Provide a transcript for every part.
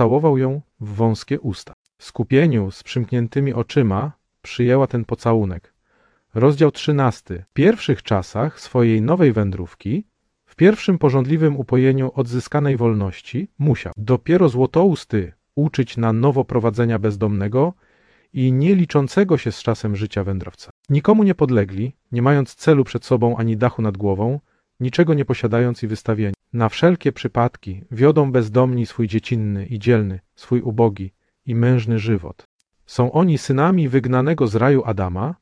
całował ją w wąskie usta. W skupieniu z przymkniętymi oczyma przyjęła ten pocałunek. Rozdział 13. W pierwszych czasach swojej nowej wędrówki, w pierwszym porządliwym upojeniu odzyskanej wolności, musiał dopiero złotousty uczyć na nowo prowadzenia bezdomnego i nie liczącego się z czasem życia wędrowca. Nikomu nie podlegli, nie mając celu przed sobą ani dachu nad głową, niczego nie posiadając i wystawieni. Na wszelkie przypadki wiodą bezdomni swój dziecinny i dzielny, swój ubogi i mężny żywot. Są oni synami wygnanego z raju Adama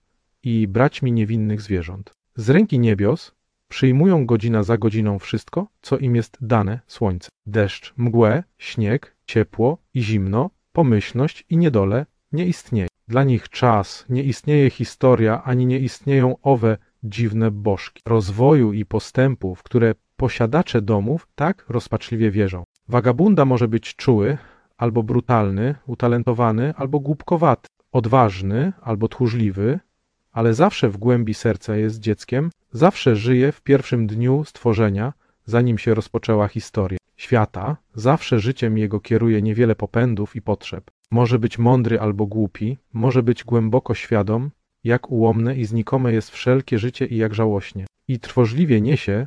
i braćmi niewinnych zwierząt. Z ręki niebios przyjmują godzina za godziną wszystko, co im jest dane słońce. Deszcz, mgłę, śnieg, ciepło i zimno, pomyślność i niedole nie istnieje. Dla nich czas, nie istnieje historia, ani nie istnieją owe dziwne bożki. Rozwoju i postępu, w które posiadacze domów tak rozpaczliwie wierzą. Wagabunda może być czuły, albo brutalny, utalentowany, albo głupkowaty, odważny, albo tchórzliwy, ale zawsze w głębi serca jest dzieckiem, zawsze żyje w pierwszym dniu stworzenia, zanim się rozpoczęła historia świata, zawsze życiem jego kieruje niewiele popędów i potrzeb. Może być mądry albo głupi, może być głęboko świadom, jak ułomne i znikome jest wszelkie życie i jak żałośnie. I trwożliwie niesie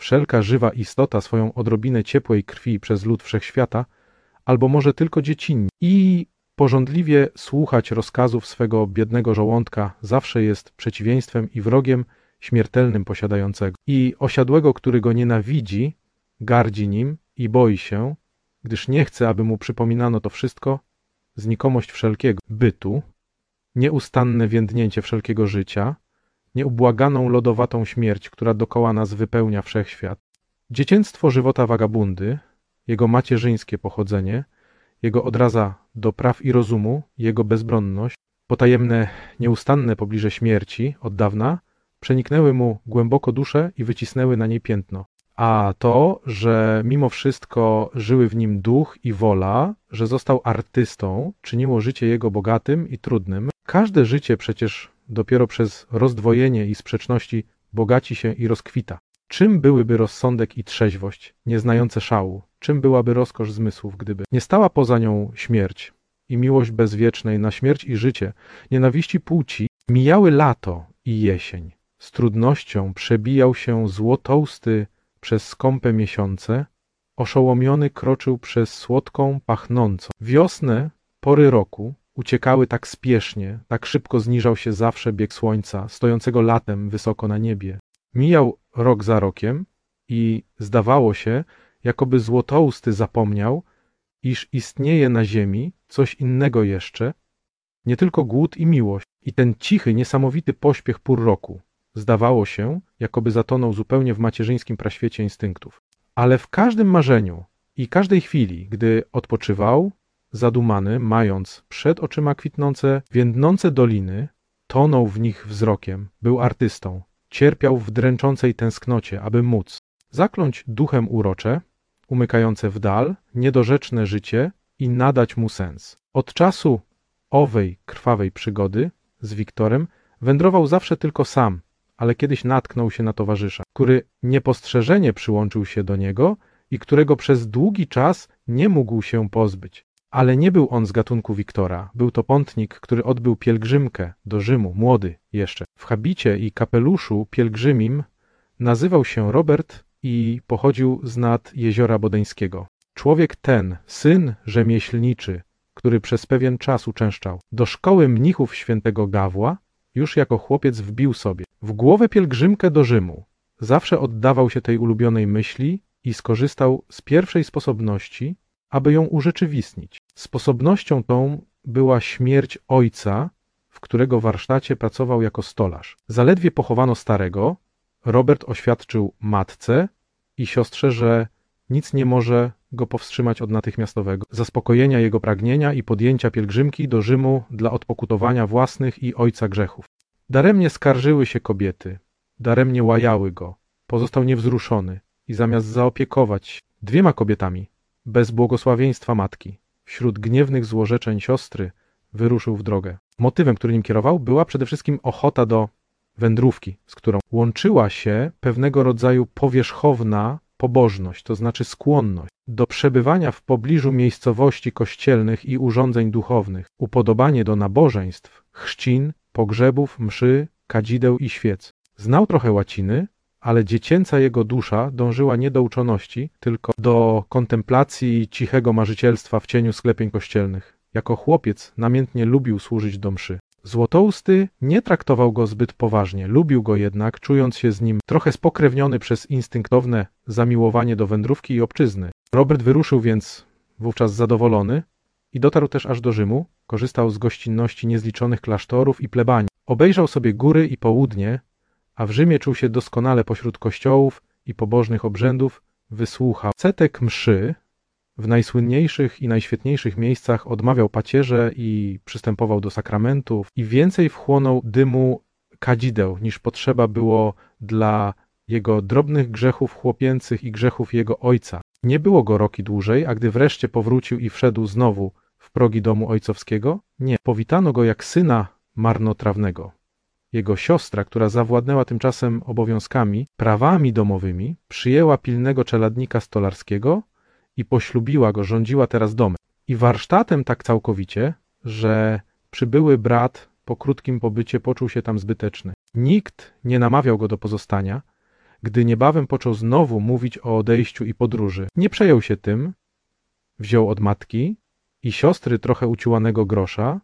wszelka żywa istota swoją odrobinę ciepłej krwi przez lud wszechświata, albo może tylko dziecinnie. I porządliwie słuchać rozkazów swego biednego żołądka zawsze jest przeciwieństwem i wrogiem śmiertelnym posiadającego. I osiadłego, który go nienawidzi, gardzi nim i boi się, gdyż nie chce, aby mu przypominano to wszystko, znikomość wszelkiego bytu, nieustanne więdnięcie wszelkiego życia, nieubłaganą lodowatą śmierć, która dokoła nas wypełnia wszechświat, dziecięctwo żywota wagabundy, jego macierzyńskie pochodzenie, jego odraza do praw i rozumu, jego bezbronność, potajemne, nieustanne pobliże śmierci od dawna, przeniknęły mu głęboko duszę i wycisnęły na niej piętno a to, że mimo wszystko żyły w nim duch i wola, że został artystą, czyniło życie jego bogatym i trudnym. Każde życie przecież dopiero przez rozdwojenie i sprzeczności bogaci się i rozkwita. Czym byłyby rozsądek i trzeźwość, nieznające szału? Czym byłaby rozkosz zmysłów, gdyby nie stała poza nią śmierć i miłość bezwiecznej na śmierć i życie, nienawiści płci, mijały lato i jesień. Z trudnością przebijał się złotousty przez skąpe miesiące, oszołomiony kroczył przez słodką, pachnącą. Wiosnę, pory roku, uciekały tak spiesznie, tak szybko zniżał się zawsze bieg słońca, stojącego latem wysoko na niebie. Mijał rok za rokiem i zdawało się, jakoby złotousty zapomniał, iż istnieje na ziemi coś innego jeszcze, nie tylko głód i miłość, i ten cichy, niesamowity pośpiech pór roku, Zdawało się, jakoby zatonął zupełnie w macierzyńskim praświecie instynktów. Ale w każdym marzeniu i każdej chwili, gdy odpoczywał, zadumany, mając przed oczyma kwitnące, więdnące doliny, tonął w nich wzrokiem, był artystą, cierpiał w dręczącej tęsknocie, aby móc zakląć duchem urocze, umykające w dal, niedorzeczne życie i nadać mu sens. Od czasu owej krwawej przygody z Wiktorem wędrował zawsze tylko sam, ale kiedyś natknął się na towarzysza, który niepostrzeżenie przyłączył się do niego i którego przez długi czas nie mógł się pozbyć. Ale nie był on z gatunku Wiktora. Był to pątnik, który odbył pielgrzymkę do Rzymu, młody jeszcze. W habicie i kapeluszu pielgrzymim nazywał się Robert i pochodził z nad jeziora Bodeńskiego. Człowiek ten, syn rzemieślniczy, który przez pewien czas uczęszczał do szkoły mnichów świętego Gawła, już jako chłopiec wbił sobie w głowę pielgrzymkę do Rzymu. Zawsze oddawał się tej ulubionej myśli i skorzystał z pierwszej sposobności, aby ją urzeczywistnić. Sposobnością tą była śmierć ojca, w którego warsztacie pracował jako stolarz. Zaledwie pochowano starego, Robert oświadczył matce i siostrze, że nic nie może go powstrzymać od natychmiastowego zaspokojenia jego pragnienia i podjęcia pielgrzymki do Rzymu dla odpokutowania własnych i ojca grzechów. Daremnie skarżyły się kobiety, daremnie łajały go, pozostał niewzruszony i zamiast zaopiekować dwiema kobietami, bez błogosławieństwa matki, wśród gniewnych złorzeczeń siostry, wyruszył w drogę. Motywem, który nim kierował, była przede wszystkim ochota do wędrówki, z którą łączyła się pewnego rodzaju powierzchowna pobożność, to znaczy skłonność do przebywania w pobliżu miejscowości kościelnych i urządzeń duchownych, upodobanie do nabożeństw, chrzcin, pogrzebów, mszy, kadzideł i świec. Znał trochę łaciny, ale dziecięca jego dusza dążyła nie do uczoności, tylko do kontemplacji cichego marzycielstwa w cieniu sklepień kościelnych. Jako chłopiec namiętnie lubił służyć do mszy. Złotousty nie traktował go zbyt poważnie, lubił go jednak, czując się z nim trochę spokrewniony przez instynktowne zamiłowanie do wędrówki i obczyzny. Robert wyruszył więc wówczas zadowolony i dotarł też aż do Rzymu, korzystał z gościnności niezliczonych klasztorów i plebanii. Obejrzał sobie góry i południe, a w Rzymie czuł się doskonale pośród kościołów i pobożnych obrzędów, wysłuchał setek mszy, w najsłynniejszych i najświetniejszych miejscach odmawiał pacierze i przystępował do sakramentów i więcej wchłonął dymu kadzideł niż potrzeba było dla jego drobnych grzechów chłopięcych i grzechów jego ojca. Nie było go roki dłużej, a gdy wreszcie powrócił i wszedł znowu w progi domu ojcowskiego, nie, powitano go jak syna marnotrawnego. Jego siostra, która zawładnęła tymczasem obowiązkami, prawami domowymi, przyjęła pilnego czeladnika stolarskiego i poślubiła go, rządziła teraz domem. I warsztatem tak całkowicie, że przybyły brat po krótkim pobycie poczuł się tam zbyteczny. Nikt nie namawiał go do pozostania, gdy niebawem począł znowu mówić o odejściu i podróży. Nie przejął się tym, wziął od matki i siostry trochę uciłanego grosza,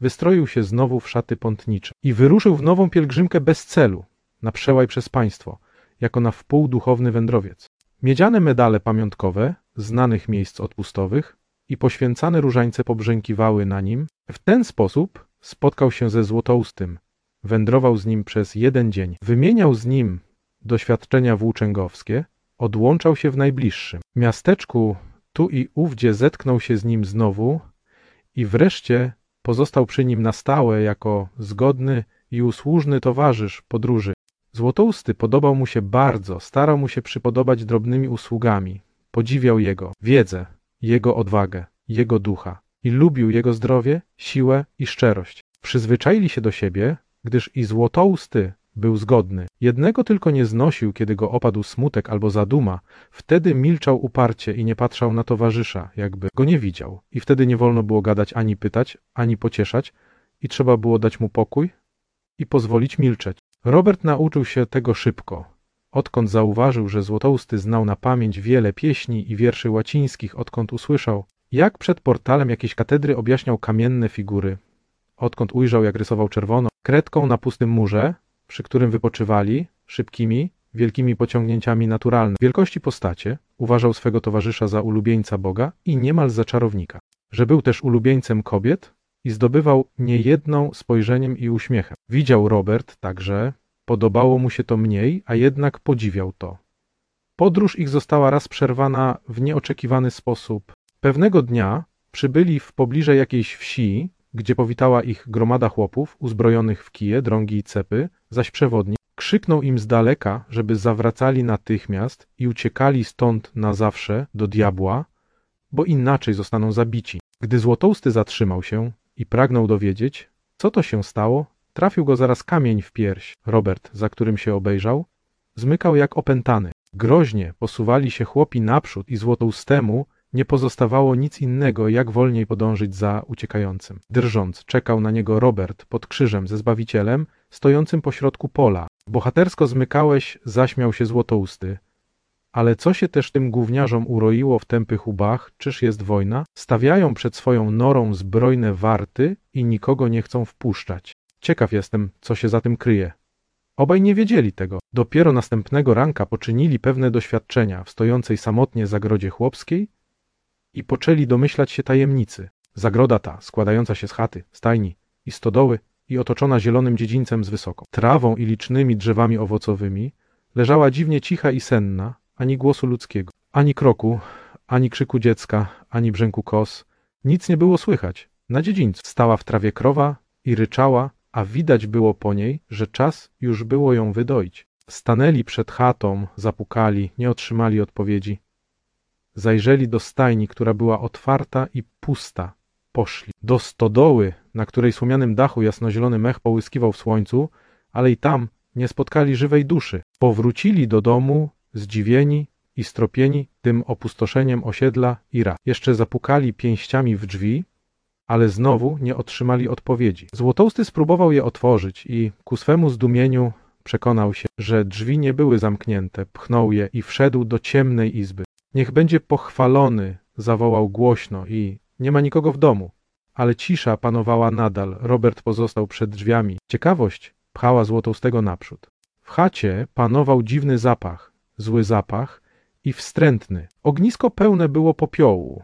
wystroił się znowu w szaty pątnicze i wyruszył w nową pielgrzymkę bez celu, na przełaj przez państwo, jako na wpół duchowny wędrowiec. Miedziane medale pamiątkowe znanych miejsc odpustowych i poświęcane różańce pobrzękiwały na nim. W ten sposób spotkał się ze Złotoustym, wędrował z nim przez jeden dzień, wymieniał z nim doświadczenia włóczęgowskie, odłączał się w najbliższym miasteczku, tu i ówdzie zetknął się z nim znowu i wreszcie pozostał przy nim na stałe jako zgodny i usłużny towarzysz podróży. Złotousty podobał mu się bardzo, starał mu się przypodobać drobnymi usługami, podziwiał jego wiedzę, jego odwagę, jego ducha i lubił jego zdrowie, siłę i szczerość. Przyzwyczaili się do siebie, gdyż i złotousty był zgodny. Jednego tylko nie znosił, kiedy go opadł smutek albo zaduma. Wtedy milczał uparcie i nie patrzał na towarzysza, jakby go nie widział. I wtedy nie wolno było gadać ani pytać, ani pocieszać, i trzeba było dać mu pokój i pozwolić milczeć. Robert nauczył się tego szybko. Odkąd zauważył, że Złotousty znał na pamięć wiele pieśni i wierszy łacińskich, odkąd usłyszał, jak przed portalem jakiejś katedry objaśniał kamienne figury, odkąd ujrzał, jak rysował czerwono, kredką na pustym murze, przy którym wypoczywali, szybkimi, wielkimi pociągnięciami naturalne wielkości postacie, uważał swego towarzysza za ulubieńca Boga i niemal za czarownika. Że był też ulubieńcem kobiet i zdobywał niejedną spojrzeniem i uśmiechem. Widział Robert także, podobało mu się to mniej, a jednak podziwiał to. Podróż ich została raz przerwana w nieoczekiwany sposób. Pewnego dnia przybyli w pobliże jakiejś wsi, gdzie powitała ich gromada chłopów, uzbrojonych w kije, drągi i cepy, zaś przewodnik krzyknął im z daleka, żeby zawracali natychmiast i uciekali stąd na zawsze do diabła, bo inaczej zostaną zabici. Gdy Złotousty zatrzymał się i pragnął dowiedzieć, co to się stało, trafił go zaraz kamień w pierś. Robert, za którym się obejrzał, zmykał jak opętany. Groźnie posuwali się chłopi naprzód i Złotoustemu nie pozostawało nic innego, jak wolniej podążyć za uciekającym. Drżąc, czekał na niego Robert pod krzyżem ze Zbawicielem, stojącym pośrodku pola. Bohatersko zmykałeś, zaśmiał się złotousty. Ale co się też tym gówniarzom uroiło w tępych łbach, czyż jest wojna? Stawiają przed swoją norą zbrojne warty i nikogo nie chcą wpuszczać. Ciekaw jestem, co się za tym kryje. Obaj nie wiedzieli tego. Dopiero następnego ranka poczynili pewne doświadczenia w stojącej samotnie zagrodzie chłopskiej i poczęli domyślać się tajemnicy. Zagroda ta, składająca się z chaty, stajni i stodoły i otoczona zielonym dziedzińcem z wysoką trawą i licznymi drzewami owocowymi, leżała dziwnie cicha i senna, ani głosu ludzkiego, ani kroku, ani krzyku dziecka, ani brzęku kos. Nic nie było słychać. Na dziedzińcu stała w trawie krowa i ryczała, a widać było po niej, że czas już było ją wydoić. Stanęli przed chatą, zapukali, nie otrzymali odpowiedzi. Zajrzeli do stajni, która była otwarta i pusta. Poszli. Do stodoły, na której słomianym dachu jasnozielony mech połyskiwał w słońcu, ale i tam nie spotkali żywej duszy. Powrócili do domu, zdziwieni i stropieni tym opustoszeniem osiedla i ra. Jeszcze zapukali pięściami w drzwi, ale znowu nie otrzymali odpowiedzi. Złotousty spróbował je otworzyć i ku swemu zdumieniu przekonał się, że drzwi nie były zamknięte, pchnął je i wszedł do ciemnej izby. Niech będzie pochwalony, zawołał głośno i nie ma nikogo w domu. Ale cisza panowała nadal. Robert pozostał przed drzwiami. Ciekawość pchała Złotoustego naprzód. W chacie panował dziwny zapach, zły zapach i wstrętny. Ognisko pełne było popiołu.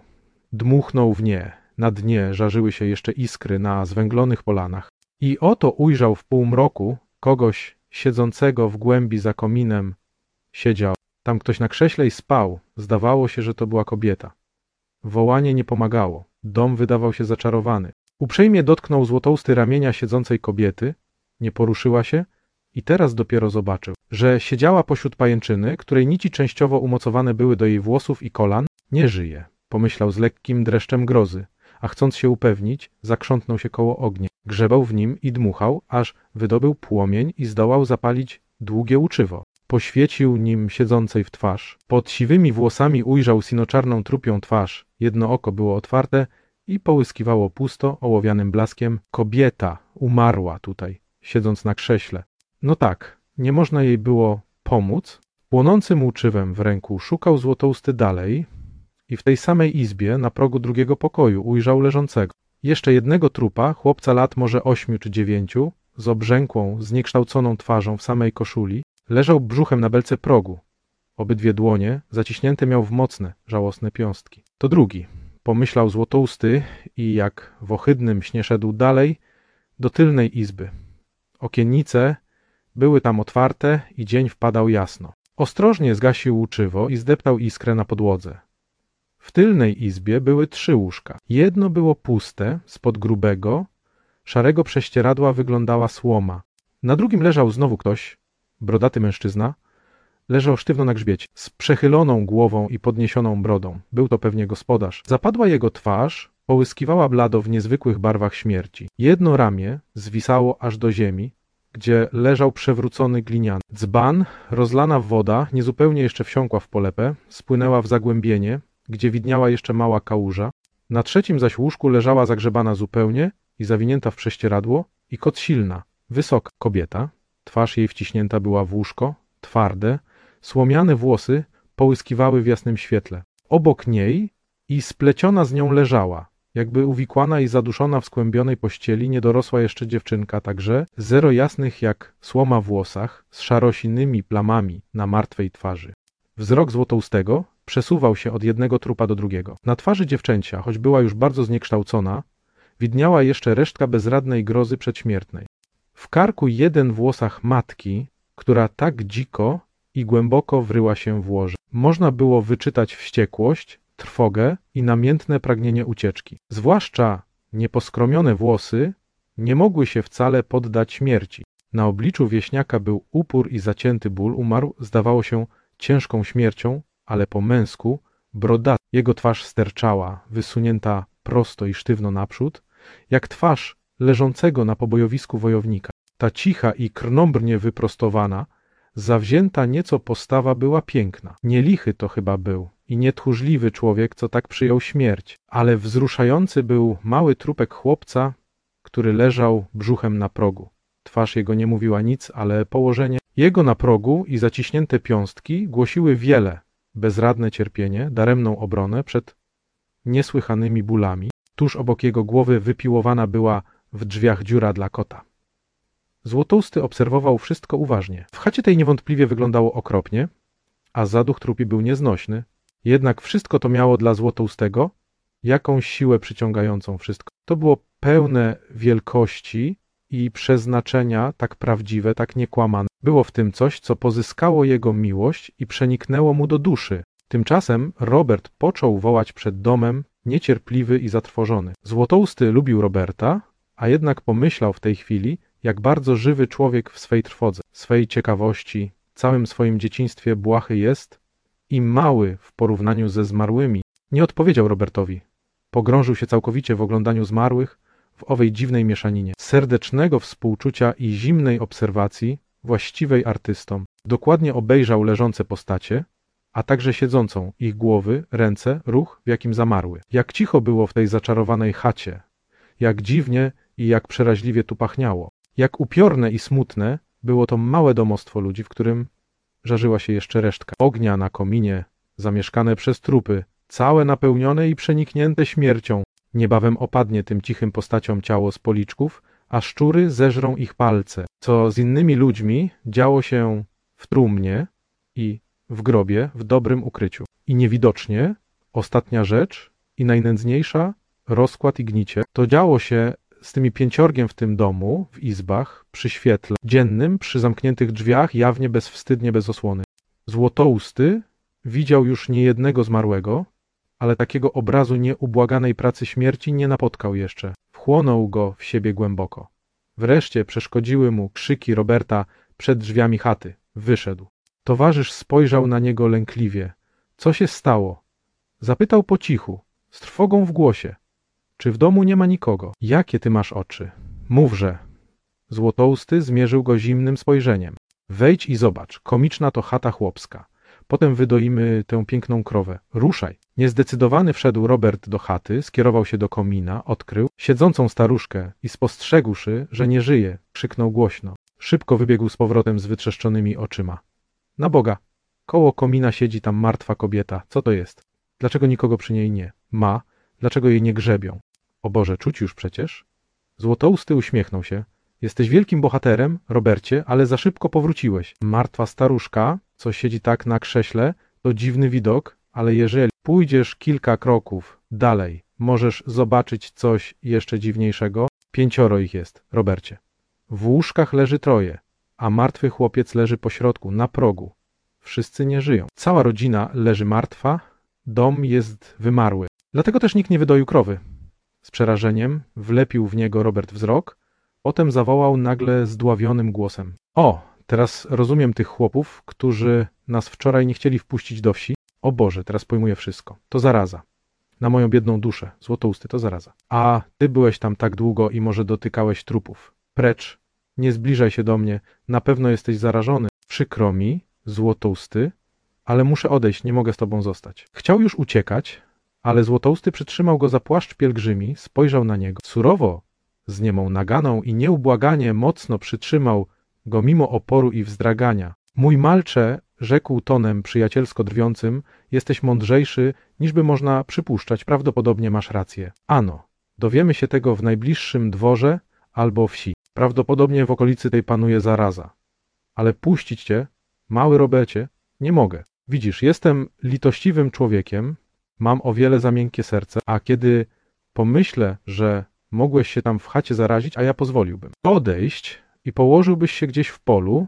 Dmuchnął w nie. Na dnie żarzyły się jeszcze iskry na zwęglonych polanach. I oto ujrzał w półmroku kogoś siedzącego w głębi za kominem. Siedział. Tam ktoś na krześle i spał. Zdawało się, że to była kobieta. Wołanie nie pomagało. Dom wydawał się zaczarowany. Uprzejmie dotknął złotousty ramienia siedzącej kobiety, nie poruszyła się i teraz dopiero zobaczył, że siedziała pośród pajęczyny, której nici częściowo umocowane były do jej włosów i kolan. Nie żyje, pomyślał z lekkim dreszczem grozy, a chcąc się upewnić, zakrzątnął się koło ognia. Grzebał w nim i dmuchał, aż wydobył płomień i zdołał zapalić długie uczywo. Poświecił nim siedzącej w twarz. Pod siwymi włosami ujrzał sinoczarną trupią twarz. Jedno oko było otwarte i połyskiwało pusto, ołowianym blaskiem. Kobieta umarła tutaj, siedząc na krześle. No tak, nie można jej było pomóc. Płonącym łuczywem w ręku szukał złotousty dalej i w tej samej izbie na progu drugiego pokoju ujrzał leżącego. Jeszcze jednego trupa, chłopca lat może ośmiu czy dziewięciu, z obrzękłą, zniekształconą twarzą w samej koszuli, leżał brzuchem na belce progu. Obydwie dłonie zaciśnięte miał w mocne, żałosne piąstki. To drugi, pomyślał złotousty i jak w ohydnym śnie szedł dalej do tylnej izby. Okiennice były tam otwarte i dzień wpadał jasno. Ostrożnie zgasił łuczywo i zdeptał iskrę na podłodze. W tylnej izbie były trzy łóżka. Jedno było puste, spod grubego, szarego prześcieradła wyglądała słoma. Na drugim leżał znowu ktoś, brodaty mężczyzna, leżał sztywno na grzbiecie, z przechyloną głową i podniesioną brodą. Był to pewnie gospodarz. Zapadła jego twarz, połyskiwała blado w niezwykłych barwach śmierci. Jedno ramię zwisało aż do ziemi, gdzie leżał przewrócony glinian. Dzban, rozlana woda, niezupełnie jeszcze wsiąkła w polepę, spłynęła w zagłębienie, gdzie widniała jeszcze mała kałuża. Na trzecim zaś łóżku leżała zagrzebana zupełnie i zawinięta w prześcieradło i kot silna, wysoka kobieta. Twarz jej wciśnięta była w łóżko, twarde, słomiane włosy połyskiwały w jasnym świetle. Obok niej i spleciona z nią leżała, jakby uwikłana i zaduszona w skłębionej pościeli niedorosła jeszcze dziewczynka, także zero jasnych jak słoma włosach, z szarosinymi plamami na martwej twarzy. Wzrok złotoustego przesuwał się od jednego trupa do drugiego. Na twarzy dziewczęcia, choć była już bardzo zniekształcona, widniała jeszcze resztka bezradnej grozy przedśmiertnej. W karku jeden włosach matki, która tak dziko i głęboko wryła się w łoże. Można było wyczytać wściekłość, trwogę i namiętne pragnienie ucieczki. Zwłaszcza nieposkromione włosy nie mogły się wcale poddać śmierci. Na obliczu wieśniaka był upór i zacięty ból, umarł, zdawało się, ciężką śmiercią, ale po męsku, broda. Jego twarz sterczała, wysunięta prosto i sztywno naprzód, jak twarz leżącego na pobojowisku wojownika. Ta cicha i krnąbrnie wyprostowana, zawzięta nieco postawa była piękna. Nielichy to chyba był i nietchórzliwy człowiek, co tak przyjął śmierć, ale wzruszający był mały trupek chłopca, który leżał brzuchem na progu. Twarz jego nie mówiła nic, ale położenie jego na progu i zaciśnięte piąstki głosiły wiele, bezradne cierpienie, daremną obronę przed niesłychanymi bólami. Tuż obok jego głowy wypiłowana była w drzwiach dziura dla kota. Złotousty obserwował wszystko uważnie. W chacie tej niewątpliwie wyglądało okropnie, a zaduch trupi był nieznośny. Jednak wszystko to miało dla Złotoustego jakąś siłę przyciągającą wszystko. To było pełne wielkości i przeznaczenia tak prawdziwe, tak niekłamane. Było w tym coś, co pozyskało jego miłość i przeniknęło mu do duszy. Tymczasem Robert począł wołać przed domem, niecierpliwy i zatrwożony. Złotousty lubił Roberta, a jednak pomyślał w tej chwili, jak bardzo żywy człowiek w swej trwodze, swej ciekawości, całym swoim dzieciństwie błahy jest i mały w porównaniu ze zmarłymi. Nie odpowiedział Robertowi. Pogrążył się całkowicie w oglądaniu zmarłych, w owej dziwnej mieszaninie serdecznego współczucia i zimnej obserwacji, właściwej artystom. Dokładnie obejrzał leżące postacie, a także siedzącą, ich głowy, ręce, ruch, w jakim zamarły. Jak cicho było w tej zaczarowanej chacie, jak dziwnie i jak przeraźliwie tu pachniało. Jak upiorne i smutne było to małe domostwo ludzi, w którym żarzyła się jeszcze resztka ognia na kominie, zamieszkane przez trupy, całe napełnione i przeniknięte śmiercią. Niebawem opadnie tym cichym postaciom ciało z policzków, a szczury zeżrą ich palce. Co z innymi ludźmi działo się w trumnie i w grobie, w dobrym ukryciu. I niewidocznie, ostatnia rzecz i najnędzniejsza, rozkład i gnicie, to działo się z tymi pięciorgiem w tym domu, w izbach, przy świetle dziennym, przy zamkniętych drzwiach, jawnie bezwstydnie, bez osłony. Złotousty widział już niejednego zmarłego, ale takiego obrazu nieubłaganej pracy śmierci nie napotkał jeszcze. Wchłonął go w siebie głęboko. Wreszcie przeszkodziły mu krzyki Roberta przed drzwiami chaty. Wyszedł. Towarzysz spojrzał na niego lękliwie. Co się stało? Zapytał po cichu, z trwogą w głosie. Czy w domu nie ma nikogo? Jakie ty masz oczy? Mówże. Złotousty zmierzył go zimnym spojrzeniem. Wejdź i zobacz, komiczna to chata chłopska. Potem wydoimy tę piękną krowę. Ruszaj. Niezdecydowany wszedł Robert do chaty, skierował się do komina, odkrył siedzącą staruszkę i spostrzegłszy, że nie żyje, krzyknął głośno. Szybko wybiegł z powrotem z wytrzeszczonymi oczyma. Na Boga! Koło komina siedzi tam martwa kobieta. Co to jest? Dlaczego nikogo przy niej nie ma? Dlaczego jej nie grzebią? O Boże, czuć już przecież? Złotousty uśmiechnął się. Jesteś wielkim bohaterem, Robercie, ale za szybko powróciłeś. Martwa staruszka, co siedzi tak na krześle, to dziwny widok, ale jeżeli pójdziesz kilka kroków dalej, możesz zobaczyć coś jeszcze dziwniejszego. Pięcioro ich jest, Robercie. W łóżkach leży troje, a martwy chłopiec leży pośrodku, na progu. Wszyscy nie żyją. Cała rodzina leży martwa, dom jest wymarły. Dlatego też nikt nie wydoił krowy. Z przerażeniem wlepił w niego Robert wzrok, potem zawołał nagle zdławionym głosem. O, teraz rozumiem tych chłopów, którzy nas wczoraj nie chcieli wpuścić do wsi. O Boże, teraz pojmuję wszystko. To zaraza. Na moją biedną duszę. Złotousty, to zaraza. A ty byłeś tam tak długo i może dotykałeś trupów. Precz. Nie zbliżaj się do mnie. Na pewno jesteś zarażony. Przykro mi, złotousty, ale muszę odejść, nie mogę z tobą zostać. Chciał już uciekać, ale Złotousty przytrzymał go za płaszcz pielgrzymi, spojrzał na niego. Surowo, z niemą naganą i nieubłaganie mocno przytrzymał go mimo oporu i wzdragania. Mój malcze, rzekł tonem przyjacielsko drwiącym, jesteś mądrzejszy, niż by można przypuszczać, prawdopodobnie masz rację. Ano, dowiemy się tego w najbliższym dworze albo wsi. Prawdopodobnie w okolicy tej panuje zaraza. Ale puścić cię, mały Robecie, nie mogę. Widzisz, jestem litościwym człowiekiem, mam o wiele za miękkie serce, a kiedy pomyślę, że mogłeś się tam w chacie zarazić, a ja pozwoliłbym. Odejść i położyłbyś się gdzieś w polu,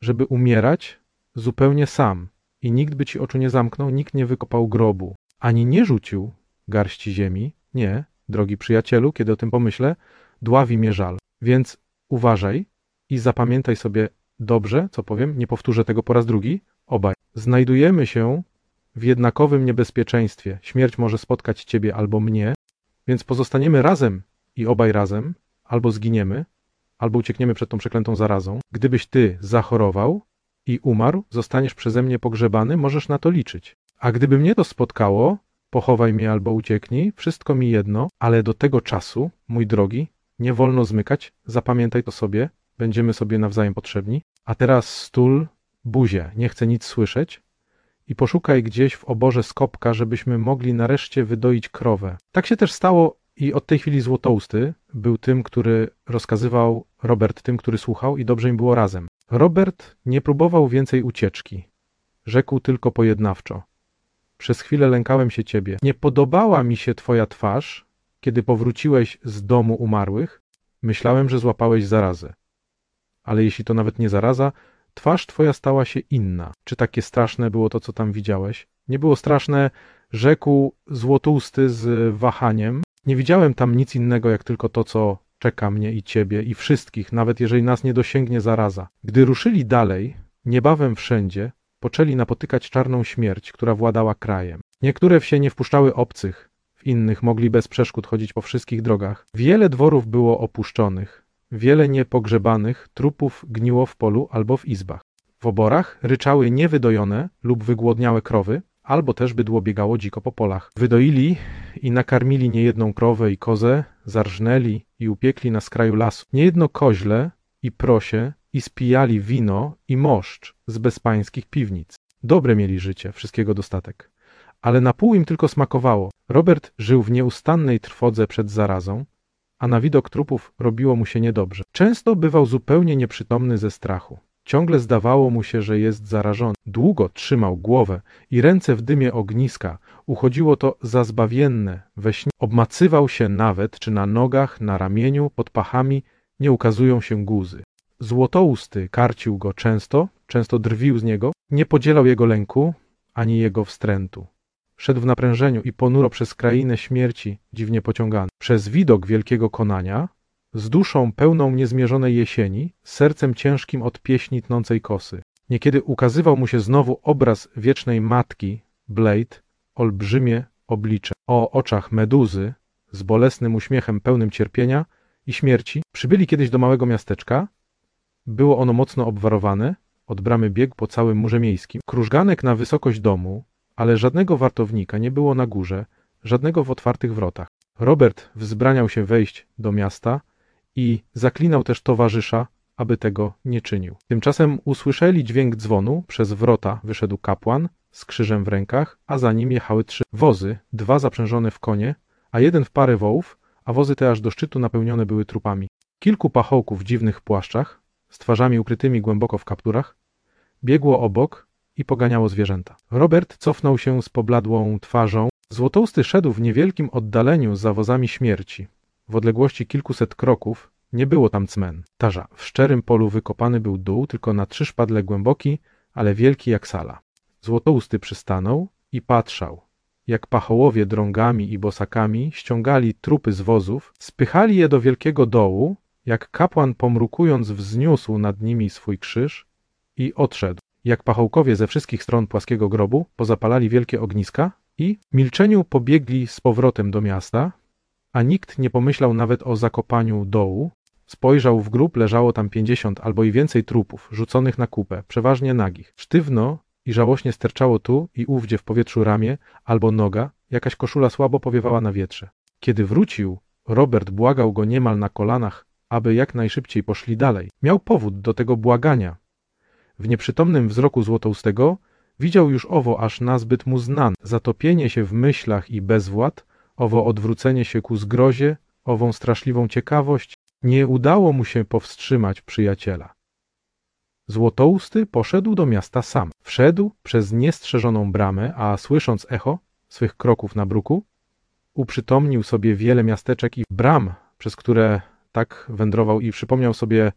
żeby umierać zupełnie sam i nikt by ci oczu nie zamknął, nikt nie wykopał grobu, ani nie rzucił garści ziemi. Nie, drogi przyjacielu, kiedy o tym pomyślę, dławi mnie żal. Więc uważaj i zapamiętaj sobie dobrze, co powiem, nie powtórzę tego po raz drugi, obaj. Znajdujemy się w jednakowym niebezpieczeństwie. Śmierć może spotkać ciebie albo mnie, więc pozostaniemy razem i obaj razem, albo zginiemy, albo uciekniemy przed tą przeklętą zarazą. Gdybyś ty zachorował i umarł, zostaniesz przeze mnie pogrzebany, możesz na to liczyć. A gdyby mnie to spotkało, pochowaj mnie albo ucieknij, wszystko mi jedno, ale do tego czasu, mój drogi, nie wolno zmykać, zapamiętaj to sobie, będziemy sobie nawzajem potrzebni. A teraz stul, buzie, nie chcę nic słyszeć, i poszukaj gdzieś w oborze skopka, żebyśmy mogli nareszcie wydoić krowę. Tak się też stało i od tej chwili Złotousty był tym, który rozkazywał, Robert tym, który słuchał i dobrze im było razem. Robert nie próbował więcej ucieczki. Rzekł tylko pojednawczo. Przez chwilę lękałem się ciebie. Nie podobała mi się twoja twarz, kiedy powróciłeś z domu umarłych. Myślałem, że złapałeś zarazę. Ale jeśli to nawet nie zaraza, Twarz twoja stała się inna. Czy takie straszne było to, co tam widziałeś? Nie było straszne, rzekł złotusty z wahaniem. Nie widziałem tam nic innego, jak tylko to, co czeka mnie i ciebie i wszystkich, nawet jeżeli nas nie dosięgnie zaraza. Gdy ruszyli dalej, niebawem wszędzie, poczęli napotykać czarną śmierć, która władała krajem. Niektóre wsie nie wpuszczały obcych, w innych mogli bez przeszkód chodzić po wszystkich drogach. Wiele dworów było opuszczonych, Wiele niepogrzebanych trupów gniło w polu albo w izbach. W oborach ryczały niewydojone lub wygłodniałe krowy, albo też bydło biegało dziko po polach. Wydoili i nakarmili niejedną krowę i kozę, zarżnęli i upiekli na skraju lasu. Niejedno koźle i prosie i spijali wino i moszcz z bezpańskich piwnic. Dobre mieli życie, wszystkiego dostatek. Ale na pół im tylko smakowało. Robert żył w nieustannej trwodze przed zarazą, a na widok trupów robiło mu się niedobrze. Często bywał zupełnie nieprzytomny ze strachu. Ciągle zdawało mu się, że jest zarażony. Długo trzymał głowę i ręce w dymie ogniska. Uchodziło to za zbawienne. We śnie obmacywał się nawet, czy na nogach, na ramieniu, pod pachami nie ukazują się guzy. Złotousty karcił go często, często drwił z niego, nie podzielał jego lęku, ani jego wstrętu. Szedł w naprężeniu i ponuro przez krainę śmierci, dziwnie pociągany. Przez widok wielkiego konania, z duszą pełną niezmierzonej jesieni, sercem ciężkim od pieśni tnącej kosy. Niekiedy ukazywał mu się znowu obraz wiecznej matki, Blade, olbrzymie oblicze. O oczach meduzy, z bolesnym uśmiechem pełnym cierpienia i śmierci, przybyli kiedyś do małego miasteczka. Było ono mocno obwarowane, od bramy biegł po całym murze miejskim. Krużganek na wysokość domu, ale żadnego wartownika nie było na górze, żadnego w otwartych wrotach. Robert wzbraniał się wejść do miasta i zaklinał też towarzysza, aby tego nie czynił. Tymczasem usłyszeli dźwięk dzwonu, przez wrota wyszedł kapłan z krzyżem w rękach, a za nim jechały trzy wozy, dwa zaprzężone w konie, a jeden w parę wołów, a wozy te aż do szczytu napełnione były trupami. Kilku pachołków w dziwnych płaszczach, z twarzami ukrytymi głęboko w kapturach, biegło obok i poganiało zwierzęta. Robert cofnął się z pobladłą twarzą. Złotousty szedł w niewielkim oddaleniu za wozami śmierci. W odległości kilkuset kroków nie było tam cmentarza. W szczerym polu wykopany był dół, tylko na trzy szpadle głęboki, ale wielki jak sala. Złotousty przystanął i patrzał, jak pachołowie drągami i bosakami ściągali trupy z wozów, spychali je do wielkiego dołu, jak kapłan pomrukując wzniósł nad nimi swój krzyż i odszedł. Jak pachołkowie ze wszystkich stron płaskiego grobu pozapalali wielkie ogniska i w milczeniu pobiegli z powrotem do miasta, a nikt nie pomyślał nawet o zakopaniu dołu. Spojrzał w grób, leżało tam pięćdziesiąt albo i więcej trupów, rzuconych na kupę, przeważnie nagich. Sztywno i żałośnie sterczało tu i ówdzie w powietrzu ramię albo noga, jakaś koszula słabo powiewała na wietrze. Kiedy wrócił, Robert błagał go niemal na kolanach, aby jak najszybciej poszli dalej. Miał powód do tego błagania. W nieprzytomnym wzroku złotoustego widział już owo aż nazbyt mu znan, zatopienie się w myślach i bezwład, owo odwrócenie się ku zgrozie, ową straszliwą ciekawość, nie udało mu się powstrzymać przyjaciela. Złotousty poszedł do miasta sam. Wszedł przez niestrzeżoną bramę, a słysząc echo swych kroków na bruku, uprzytomnił sobie wiele miasteczek i bram, przez które tak wędrował i przypomniał sobie,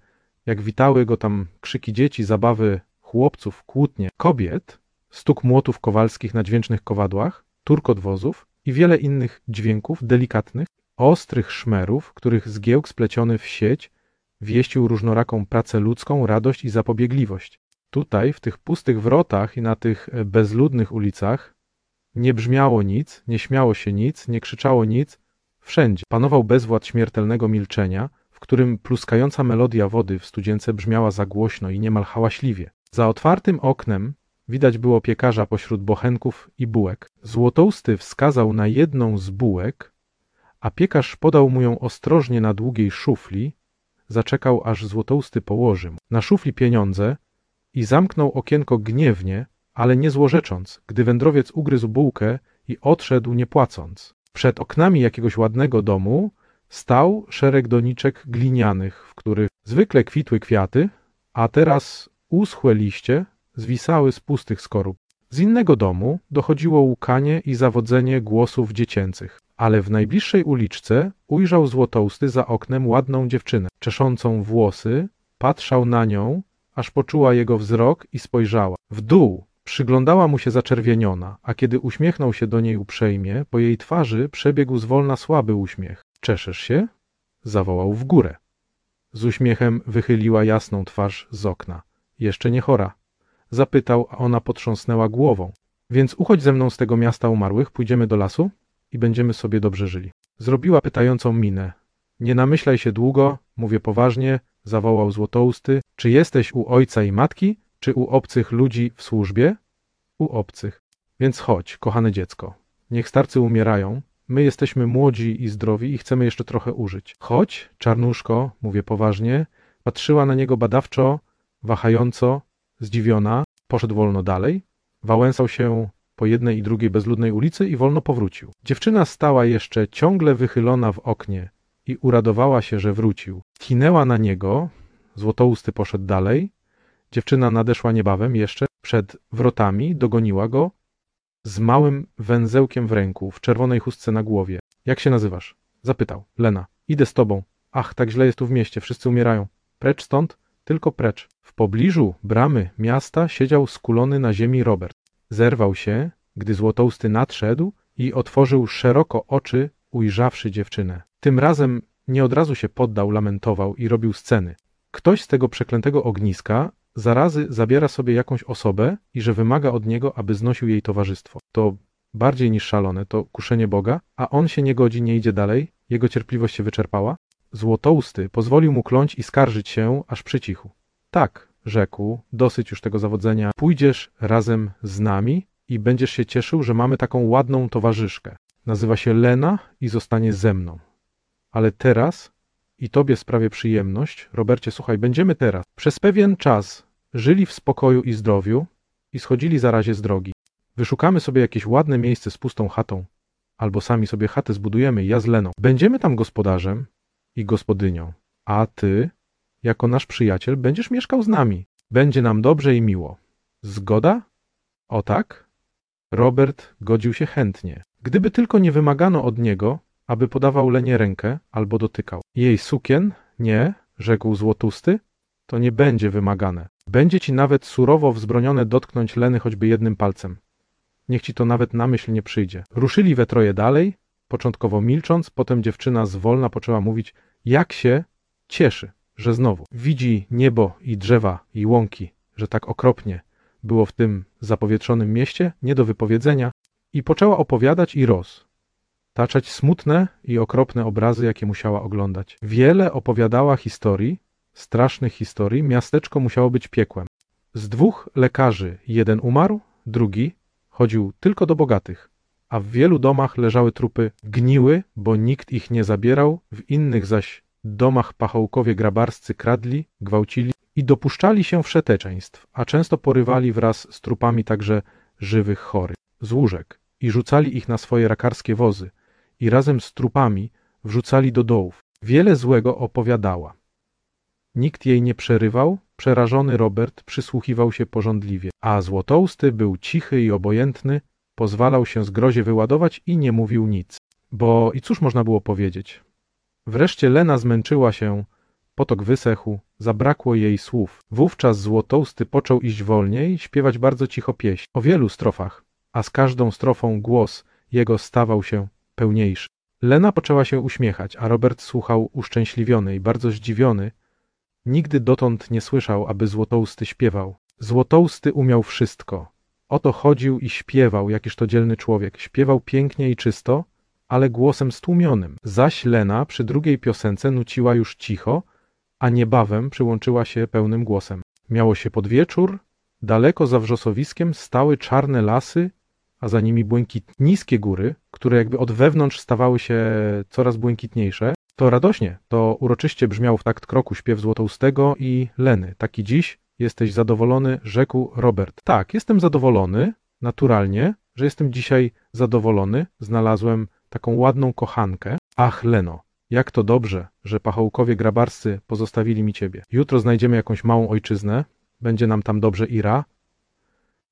jak witały go tam krzyki dzieci, zabawy chłopców, kłótnie kobiet, stuk młotów kowalskich na dźwięcznych kowadłach, turkot wozów i wiele innych dźwięków delikatnych, ostrych szmerów, których zgiełk spleciony w sieć wieścił różnoraką pracę ludzką, radość i zapobiegliwość. Tutaj, w tych pustych wrotach i na tych bezludnych ulicach nie brzmiało nic, nie śmiało się nic, nie krzyczało nic, wszędzie panował bezwład śmiertelnego milczenia, w którym pluskająca melodia wody w studzience brzmiała za głośno i niemal hałaśliwie. Za otwartym oknem widać było piekarza pośród bochenków i bułek. Złotousty wskazał na jedną z bułek, a piekarz podał mu ją ostrożnie na długiej szufli, zaczekał aż złotousty położy mu na szufli pieniądze i zamknął okienko gniewnie, ale nie złorzecząc, gdy wędrowiec ugryzł bułkę i odszedł nie płacąc. Przed oknami jakiegoś ładnego domu stał szereg doniczek glinianych, w których zwykle kwitły kwiaty, a teraz uschłe liście zwisały z pustych skorup. Z innego domu dochodziło łukanie i zawodzenie głosów dziecięcych, ale w najbliższej uliczce ujrzał złotousty za oknem ładną dziewczynę, czeszącą włosy, patrzał na nią, aż poczuła jego wzrok i spojrzała. W dół przyglądała mu się zaczerwieniona, a kiedy uśmiechnął się do niej uprzejmie, po jej twarzy przebiegł zwolna słaby uśmiech. Czeszesz się? Zawołał w górę. Z uśmiechem wychyliła jasną twarz z okna. Jeszcze nie chora. Zapytał, a ona potrząsnęła głową. Więc uchodź ze mną z tego miasta umarłych, pójdziemy do lasu i będziemy sobie dobrze żyli. Zrobiła pytającą minę. Nie namyślaj się długo, mówię poważnie, zawołał złotousty. Czy jesteś u ojca i matki, Czy u obcych ludzi w służbie? U obcych. Więc chodź, kochane dziecko. Niech starcy umierają. My jesteśmy młodzi i zdrowi i chcemy jeszcze trochę użyć. Chodź, czarnuszko, mówię poważnie. Patrzyła na niego badawczo, wahająco, zdziwiona. Poszedł wolno dalej. Wałęsał się po jednej i drugiej bezludnej ulicy i wolno powrócił. Dziewczyna stała jeszcze ciągle wychylona w oknie i uradowała się, że wrócił. Kinęła na niego, złotousty poszedł dalej. Dziewczyna nadeszła niebawem jeszcze przed wrotami, dogoniła go z małym węzełkiem w ręku, w czerwonej chustce na głowie. Jak się nazywasz? Zapytał. Lena. Idę z tobą. Ach, tak źle jest tu w mieście, wszyscy umierają. Precz stąd? Tylko precz. W pobliżu bramy miasta siedział skulony na ziemi Robert. Zerwał się, gdy złotousty nadszedł i otworzył szeroko oczy, ujrzawszy dziewczynę. Tym razem nie od razu się poddał, lamentował i robił sceny. Ktoś z tego przeklętego ogniska zarazy zabiera sobie jakąś osobę i że wymaga od niego, aby znosił jej towarzystwo. To bardziej niż szalone, to kuszenie Boga, a on się nie godzi, nie idzie dalej, jego cierpliwość się wyczerpała. Złotousty pozwolił mu kląć i skarżyć się, aż przycichł. Tak, rzekł, dosyć już tego zawodzenia, pójdziesz razem z nami i będziesz się cieszył, że mamy taką ładną towarzyszkę. Nazywa się Lena i zostanie ze mną. Ale teraz i tobie sprawię przyjemność, Robercie, słuchaj, będziemy teraz przez pewien czas żyli w spokoju i zdrowiu i schodzili za razie z drogi. Wyszukamy sobie jakieś ładne miejsce z pustą chatą, albo sami sobie chatę zbudujemy, ja z Leną. Będziemy tam gospodarzem i gospodynią, a ty, jako nasz przyjaciel, będziesz mieszkał z nami. Będzie nam dobrze i miło. Zgoda? O tak? Robert godził się chętnie. Gdyby tylko nie wymagano od niego, aby podawał Lenie rękę albo dotykał. Jej sukien? Nie, rzekł złotusty. To nie będzie wymagane. Będzie ci nawet surowo wzbronione dotknąć Leny choćby jednym palcem. Niech ci to nawet na myśl nie przyjdzie. Ruszyli we troje dalej, początkowo milcząc, potem dziewczyna zwolna poczęła mówić, jak się cieszy, że znowu widzi niebo i drzewa i łąki, że tak okropnie było w tym zapowietrzonym mieście, nie do wypowiedzenia, i poczęła opowiadać i roz, taczać smutne i okropne obrazy, jakie musiała oglądać. Wiele opowiadała historii, strasznych historii, miasteczko musiało być piekłem. Z dwóch lekarzy jeden umarł, drugi chodził tylko do bogatych, a w wielu domach leżały trupy, gniły, bo nikt ich nie zabierał, w innych zaś domach pachołkowie grabarscy kradli, gwałcili i dopuszczali się wszeteczeństw, a często porywali wraz z trupami także żywych chorych, z łóżek i rzucali ich na swoje rakarskie wozy i razem z trupami wrzucali do dołów. Wiele złego opowiadała. Nikt jej nie przerywał, przerażony Robert przysłuchiwał się porządliwie, a Złotousty był cichy i obojętny, pozwalał się zgrozie wyładować i nie mówił nic. Bo i cóż można było powiedzieć? Wreszcie Lena zmęczyła się, potok wysechł, zabrakło jej słów. Wówczas Złotousty począł iść wolniej, śpiewać bardzo cicho pieśń, o wielu strofach, a z każdą strofą głos jego stawał się pełniejszy. Lena poczęła się uśmiechać, a Robert słuchał uszczęśliwiony i bardzo zdziwiony. Nigdy dotąd nie słyszał, aby Złotousty śpiewał. Złotousty umiał wszystko. Oto chodził i śpiewał, jakiż to dzielny człowiek. Śpiewał pięknie i czysto, ale głosem stłumionym. Zaś Lena przy drugiej piosence nuciła już cicho, a niebawem przyłączyła się pełnym głosem. Miało się pod wieczór, daleko za wrzosowiskiem stały czarne lasy, a za nimi błękit niskie góry, które jakby od wewnątrz stawały się coraz błękitniejsze. To radośnie, to uroczyście brzmiał w takt kroku śpiew Złotoustego i Leny. Taki dziś jesteś zadowolony, rzekł Robert. Tak, jestem zadowolony, naturalnie, że jestem dzisiaj zadowolony. Znalazłem taką ładną kochankę. Ach, Leno, jak to dobrze, że pachołkowie grabarscy pozostawili mi ciebie. Jutro znajdziemy jakąś małą ojczyznę, będzie nam tam dobrze ira.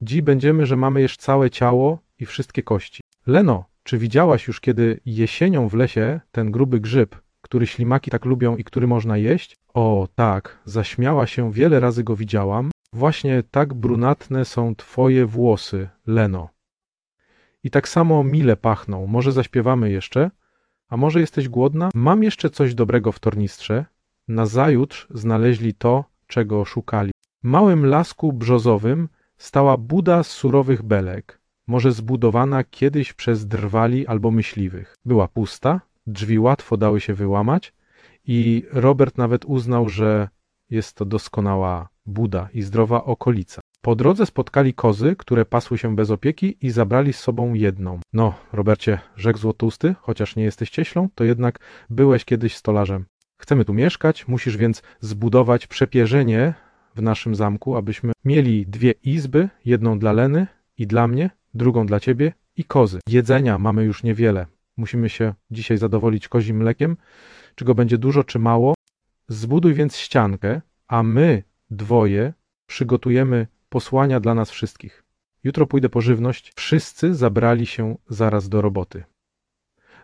Dzi będziemy, że mamy jeszcze całe ciało i wszystkie kości. Leno, czy widziałaś już kiedy jesienią w lesie ten gruby grzyb, który ślimaki tak lubią i który można jeść? O, tak, zaśmiała się, wiele razy go widziałam. Właśnie tak brunatne są twoje włosy, Leno. I tak samo mile pachną. Może zaśpiewamy jeszcze? A może jesteś głodna? Mam jeszcze coś dobrego w tornistrze. Nazajutrz znaleźli to, czego szukali. W małym lasku brzozowym stała buda z surowych belek, może zbudowana kiedyś przez drwali albo myśliwych. Była pusta, drzwi łatwo dały się wyłamać i Robert nawet uznał, że jest to doskonała Buda i zdrowa okolica. Po drodze spotkali kozy, które pasły się bez opieki i zabrali z sobą jedną. No, Robercie, rzekł Złotusty, chociaż nie jesteś cieślą, to jednak byłeś kiedyś stolarzem. Chcemy tu mieszkać, musisz więc zbudować przepierzenie w naszym zamku, abyśmy mieli dwie izby, jedną dla Leny i dla mnie, drugą dla ciebie i kozy. Jedzenia mamy już niewiele. Musimy się dzisiaj zadowolić kozim mlekiem. Czy go będzie dużo, czy mało? Zbuduj więc ściankę, a my dwoje przygotujemy posłania dla nas wszystkich. Jutro pójdę po żywność. Wszyscy zabrali się zaraz do roboty.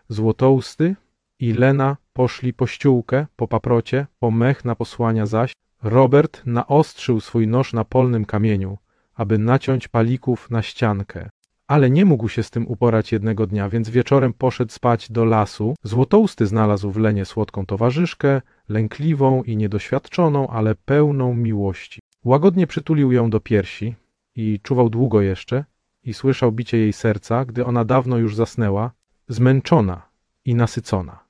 Złotousty i Lena poszli po ściółkę, po paprocie, po mech na posłania zaś. Robert naostrzył swój nóż na polnym kamieniu, aby naciąć palików na ściankę. Ale nie mógł się z tym uporać jednego dnia, więc wieczorem poszedł spać do lasu. Złotousty znalazł w Lenie słodką towarzyszkę, lękliwą i niedoświadczoną, ale pełną miłości. Łagodnie przytulił ją do piersi i czuwał długo jeszcze i słyszał bicie jej serca, gdy ona dawno już zasnęła, zmęczona i nasycona.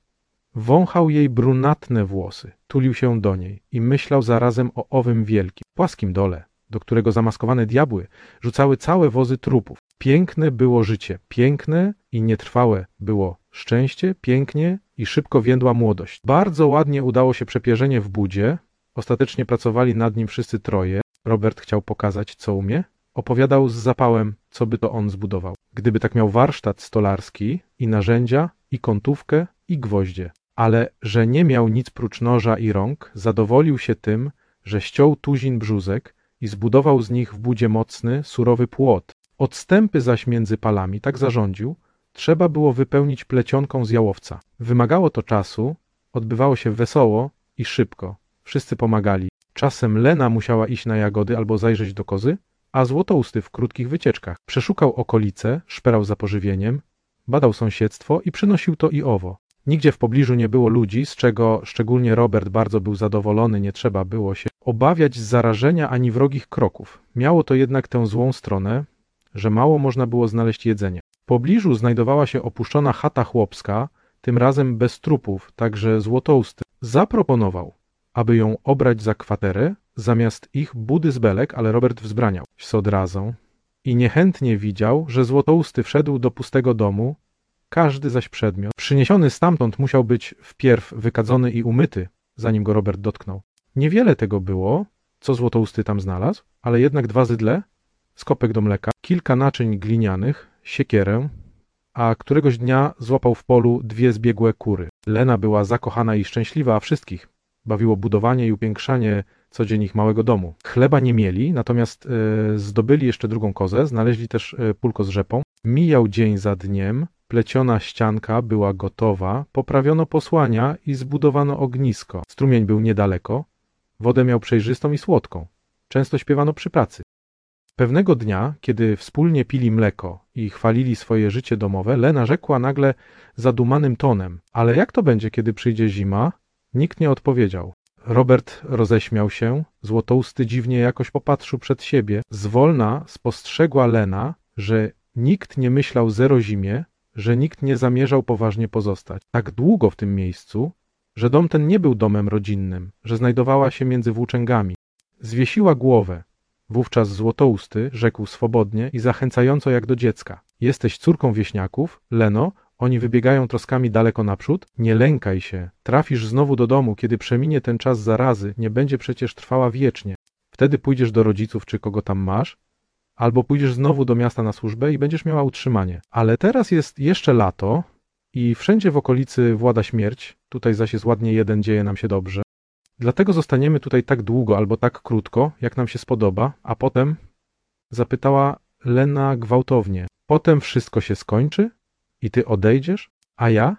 Wąchał jej brunatne włosy, tulił się do niej i myślał zarazem o owym wielkim, płaskim dole, do którego zamaskowane diabły rzucały całe wozy trupów. Piękne było życie, piękne i nietrwałe było szczęście, pięknie i szybko więdła młodość. Bardzo ładnie udało się przepierzenie w budzie, ostatecznie pracowali nad nim wszyscy troje. Robert chciał pokazać, co umie. Opowiadał z zapałem, co by to on zbudował. Gdyby tak miał warsztat stolarski i narzędzia, i kątówkę, i gwoździe. Ale że nie miał nic prócz noża i rąk, zadowolił się tym, że ściął tuzin brzuzek i zbudował z nich w budzie mocny, surowy płot. Odstępy zaś między palami tak zarządził, trzeba było wypełnić plecionką z jałowca. Wymagało to czasu, odbywało się wesoło i szybko. Wszyscy pomagali. Czasem Lena musiała iść na jagody albo zajrzeć do kozy, a Złotousty w krótkich wycieczkach. Przeszukał okolice, szperał za pożywieniem, badał sąsiedztwo i przynosił to i owo. Nigdzie w pobliżu nie było ludzi, z czego szczególnie Robert bardzo był zadowolony, nie trzeba było się obawiać zarażenia ani wrogich kroków. Miało to jednak tę złą stronę, że mało można było znaleźć jedzenia. W pobliżu znajdowała się opuszczona chata chłopska, tym razem bez trupów, także Złotousty zaproponował, aby ją obrać za kwaterę, zamiast ich budy z belek, ale Robert wzbraniał się odrazą i niechętnie widział, że Złotousty wszedł do pustego domu, każdy zaś przedmiot, przyniesiony stamtąd musiał być wpierw wykadzony i umyty, zanim go Robert dotknął. Niewiele tego było, co Złotousty tam znalazł, ale jednak dwa zydle, skopek do mleka, kilka naczyń glinianych, siekierę, a któregoś dnia złapał w polu dwie zbiegłe kury. Lena była zakochana i szczęśliwa, a wszystkich bawiło budowanie i upiększanie codziennie ich małego domu. Chleba nie mieli, natomiast e, zdobyli jeszcze drugą kozę, znaleźli też e, pulko z rzepą. Mijał dzień za dniem, pleciona ścianka była gotowa, poprawiono posłania i zbudowano ognisko. Strumień był niedaleko, wodę miał przejrzystą i słodką. Często śpiewano przy pracy. Pewnego dnia, kiedy wspólnie pili mleko i chwalili swoje życie domowe, Lena rzekła nagle zadumanym tonem: Ale jak to będzie, kiedy przyjdzie zima? Nikt nie odpowiedział. Robert roześmiał się, złotousty dziwnie jakoś popatrzył przed siebie. Zwolna spostrzegła Lena, że nikt nie myślał zero zimie, że nikt nie zamierzał poważnie pozostać. Tak długo w tym miejscu, że dom ten nie był domem rodzinnym, że znajdowała się między włóczęgami. Zwiesiła głowę. Wówczas złotousty rzekł swobodnie i zachęcająco jak do dziecka. Jesteś córką wieśniaków, Leno, oni wybiegają troskami daleko naprzód? Nie lękaj się. Trafisz znowu do domu, kiedy przeminie ten czas zarazy, nie będzie przecież trwała wiecznie. Wtedy pójdziesz do rodziców, czy kogo tam masz, albo pójdziesz znowu do miasta na służbę i będziesz miała utrzymanie. Ale teraz jest jeszcze lato i wszędzie w okolicy włada śmierć, tutaj zaś jest ładnie jeden, dzieje nam się dobrze. Dlatego zostaniemy tutaj tak długo albo tak krótko, jak nam się spodoba, a potem zapytała Lena gwałtownie. Potem wszystko się skończy i ty odejdziesz, a ja?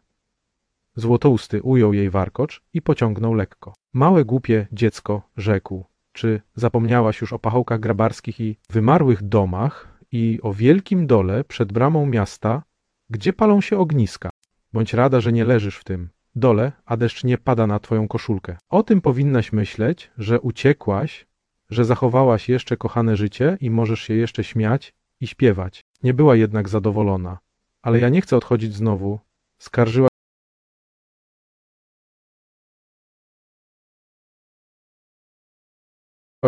Złotousty ujął jej warkocz i pociągnął lekko. Małe głupie dziecko rzekł, czy zapomniałaś już o pachołkach grabarskich i wymarłych domach i o wielkim dole przed bramą miasta, gdzie palą się ogniska? Bądź rada, że nie leżysz w tym dole, a deszcz nie pada na twoją koszulkę. O tym powinnaś myśleć, że uciekłaś, że zachowałaś jeszcze kochane życie i możesz się jeszcze śmiać i śpiewać. Nie była jednak zadowolona. Ale ja nie chcę odchodzić znowu. Skarżyła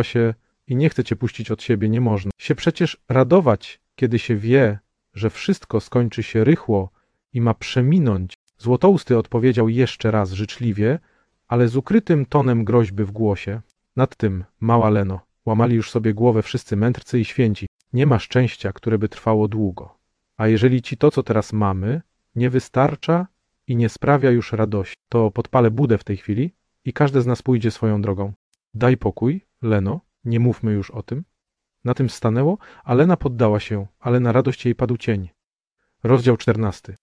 się i nie chce cię puścić od siebie, nie można. Się przecież radować, kiedy się wie, że wszystko skończy się rychło i ma przeminąć. Złotousty odpowiedział jeszcze raz życzliwie, ale z ukrytym tonem groźby w głosie. Nad tym, mała Leno, łamali już sobie głowę wszyscy mędrcy i święci. Nie ma szczęścia, które by trwało długo. A jeżeli ci to, co teraz mamy, nie wystarcza i nie sprawia już radości, to podpalę budę w tej chwili i każde z nas pójdzie swoją drogą. Daj pokój, Leno, nie mówmy już o tym. Na tym stanęło, a Lena poddała się, ale na radość jej padł cień. Rozdział czternasty.